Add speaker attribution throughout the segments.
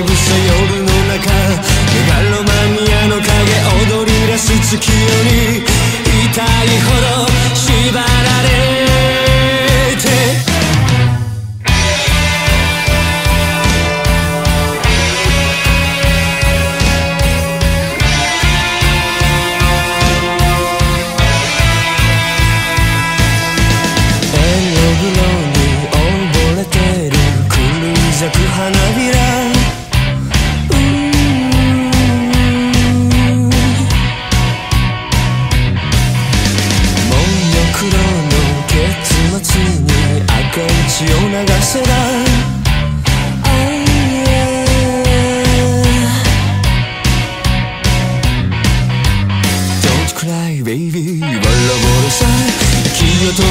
Speaker 1: き叫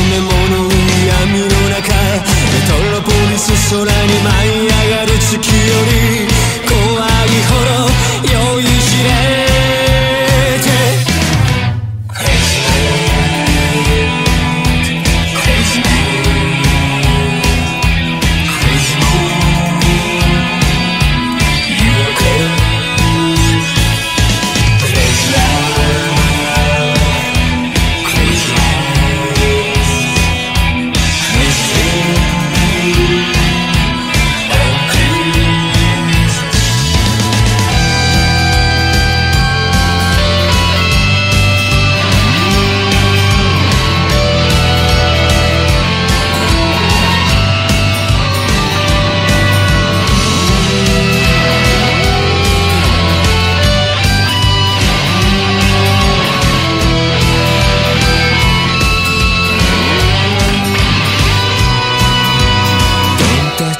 Speaker 1: 息を止め物闇の中メトロポリス空に舞い上がる月より。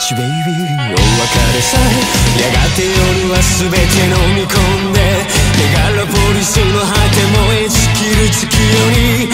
Speaker 1: Don't touch baby お別れさやがて夜は全て飲み込んでメガロポリスの果て燃え尽きる月夜に。